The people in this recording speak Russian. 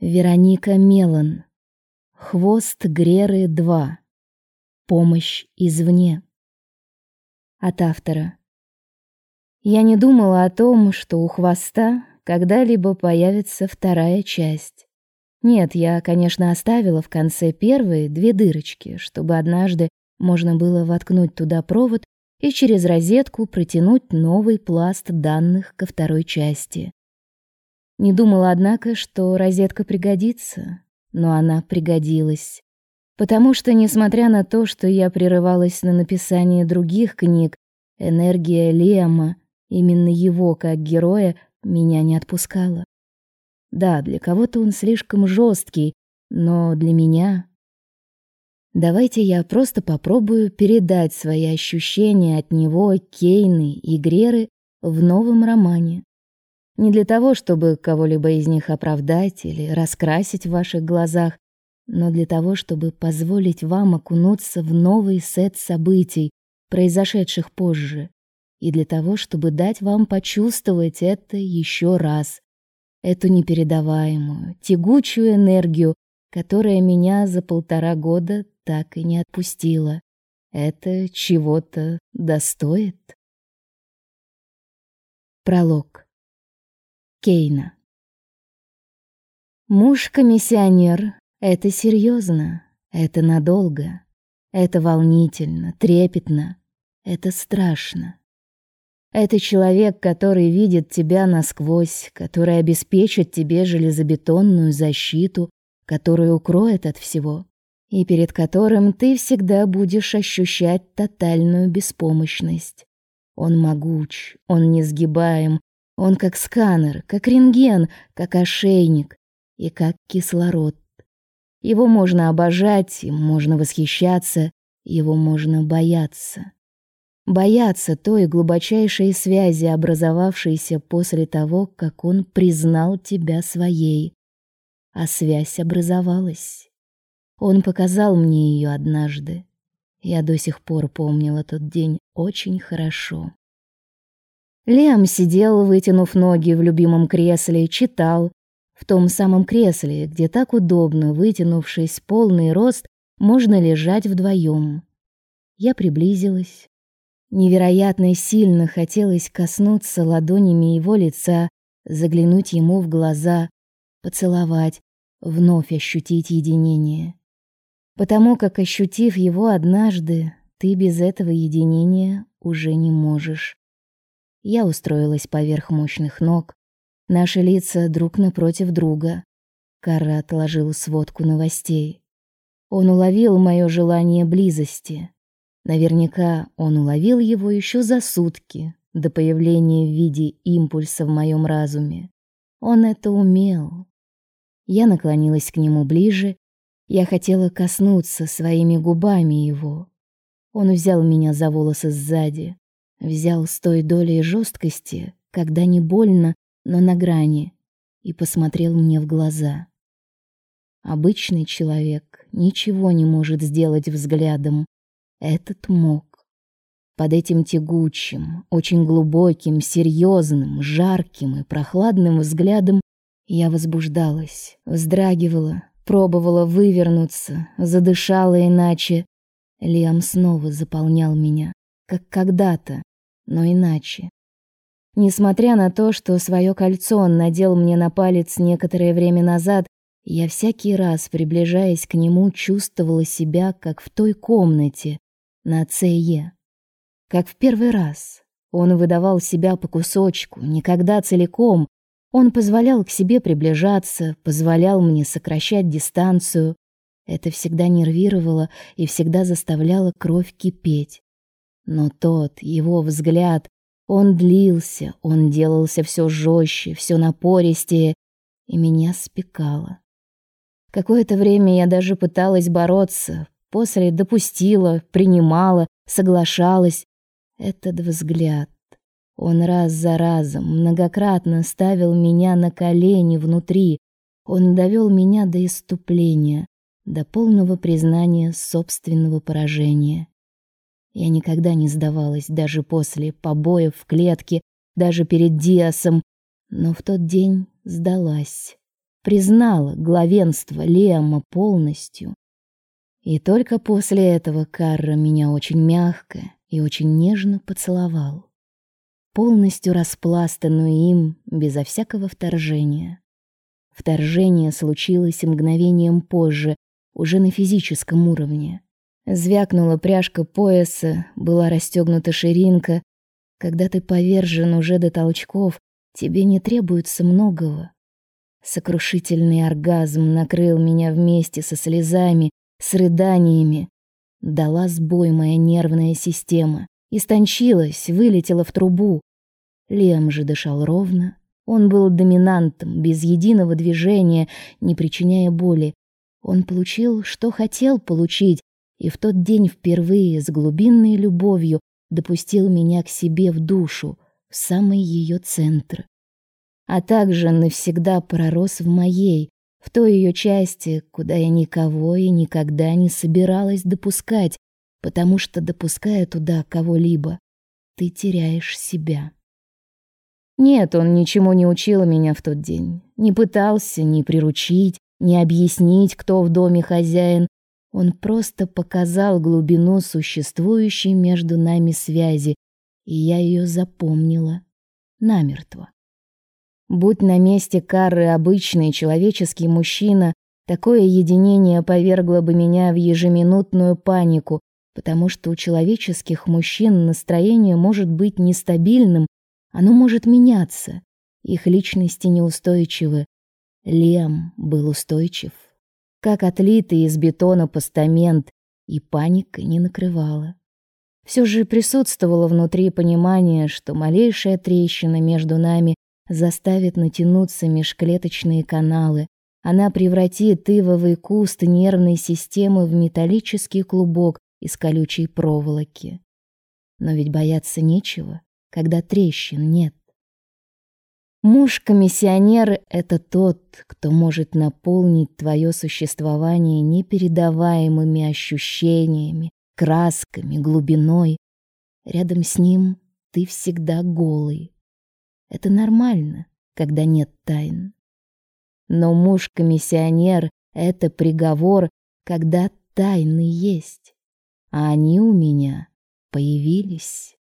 Вероника Мелан. Хвост Греры 2. Помощь извне. От автора. Я не думала о том, что у хвоста когда-либо появится вторая часть. Нет, я, конечно, оставила в конце первой две дырочки, чтобы однажды можно было воткнуть туда провод и через розетку протянуть новый пласт данных ко второй части. Не думала, однако, что розетка пригодится, но она пригодилась. Потому что, несмотря на то, что я прерывалась на написание других книг, энергия Лема, именно его как героя, меня не отпускала. Да, для кого-то он слишком жесткий, но для меня... Давайте я просто попробую передать свои ощущения от него, Кейны и Греры в новом романе. Не для того, чтобы кого-либо из них оправдать или раскрасить в ваших глазах, но для того, чтобы позволить вам окунуться в новый сет событий, произошедших позже, и для того, чтобы дать вам почувствовать это еще раз, эту непередаваемую, тягучую энергию, которая меня за полтора года так и не отпустила. Это чего-то достоит. Пролог. Кейна. Муж-комиссионер — это серьезно, это надолго, это волнительно, трепетно, это страшно. Это человек, который видит тебя насквозь, который обеспечит тебе железобетонную защиту, который укроет от всего, и перед которым ты всегда будешь ощущать тотальную беспомощность. Он могуч, он несгибаем, он как сканер, как рентген, как ошейник и как кислород. Его можно обожать, им можно восхищаться, его можно бояться. Бояться той глубочайшей связи, образовавшейся после того, как он признал тебя своей. А связь образовалась. Он показал мне ее однажды. Я до сих пор помнила тот день очень хорошо. Лем сидел, вытянув ноги в любимом кресле, читал. В том самом кресле, где так удобно, вытянувшись полный рост, можно лежать вдвоем. Я приблизилась. Невероятно сильно хотелось коснуться ладонями его лица, заглянуть ему в глаза, поцеловать, вновь ощутить единение. Потому как ощутив его однажды, ты без этого единения уже не можешь. Я устроилась поверх мощных ног, наши лица друг напротив друга. Карат отложил сводку новостей. Он уловил мое желание близости. Наверняка он уловил его еще за сутки до появления в виде импульса в моем разуме. Он это умел. Я наклонилась к нему ближе. Я хотела коснуться своими губами его. Он взял меня за волосы сзади, Взял с той долей жесткости, когда не больно, но на грани, и посмотрел мне в глаза. Обычный человек ничего не может сделать взглядом. Этот мог. Под этим тягучим, очень глубоким, серьезным, жарким и прохладным взглядом я возбуждалась, вздрагивала, пробовала вывернуться, задышала иначе. Лиам снова заполнял меня, как когда-то, но иначе. Несмотря на то, что свое кольцо он надел мне на палец некоторое время назад, я всякий раз, приближаясь к нему, чувствовала себя как в той комнате на ЦЕ. Как в первый раз. Он выдавал себя по кусочку, никогда целиком. Он позволял к себе приближаться, позволял мне сокращать дистанцию. Это всегда нервировало и всегда заставляло кровь кипеть. Но тот, его взгляд, он длился, он делался все жестче, все напористее, и меня спекало. Какое-то время я даже пыталась бороться, после допустила, принимала, соглашалась. Этот взгляд, он раз за разом многократно ставил меня на колени внутри, он довел меня до иступления, до полного признания собственного поражения. Я никогда не сдавалась, даже после побоев в клетке, даже перед Диасом, но в тот день сдалась. признала главенство Лема полностью. И только после этого Карра меня очень мягко и очень нежно поцеловал, полностью распластанную им безо всякого вторжения. Вторжение случилось мгновением позже, уже на физическом уровне. Звякнула пряжка пояса, была расстегнута ширинка. Когда ты повержен уже до толчков, тебе не требуется многого. Сокрушительный оргазм накрыл меня вместе со слезами, с рыданиями. Дала сбой моя нервная система, истончилась, вылетела в трубу. Лем же дышал ровно. Он был доминантом, без единого движения, не причиняя боли. Он получил, что хотел получить, и в тот день впервые с глубинной любовью допустил меня к себе в душу, в самый ее центр а также навсегда пророс в моей, в той ее части, куда я никого и никогда не собиралась допускать, потому что допуская туда кого-либо, ты теряешь себя. Нет, он ничему не учил меня в тот день, не пытался ни приручить, ни объяснить, кто в доме хозяин. Он просто показал глубину существующей между нами связи, и я ее запомнила намертво. Будь на месте Кары обычный человеческий мужчина, такое единение повергло бы меня в ежеминутную панику, потому что у человеческих мужчин настроение может быть нестабильным, оно может меняться. Их личности неустойчивы. Лем был устойчив, как отлитый из бетона постамент, и паника не накрывала. Все же присутствовало внутри понимание, что малейшая трещина между нами заставит натянуться межклеточные каналы. Она превратит ивовый куст нервной системы в металлический клубок из колючей проволоки. Но ведь бояться нечего, когда трещин нет. Муж-комиссионер — это тот, кто может наполнить твое существование непередаваемыми ощущениями, красками, глубиной. Рядом с ним ты всегда голый, это нормально, когда нет тайн. Но муж-комиссионер — это приговор, когда тайны есть. А они у меня появились.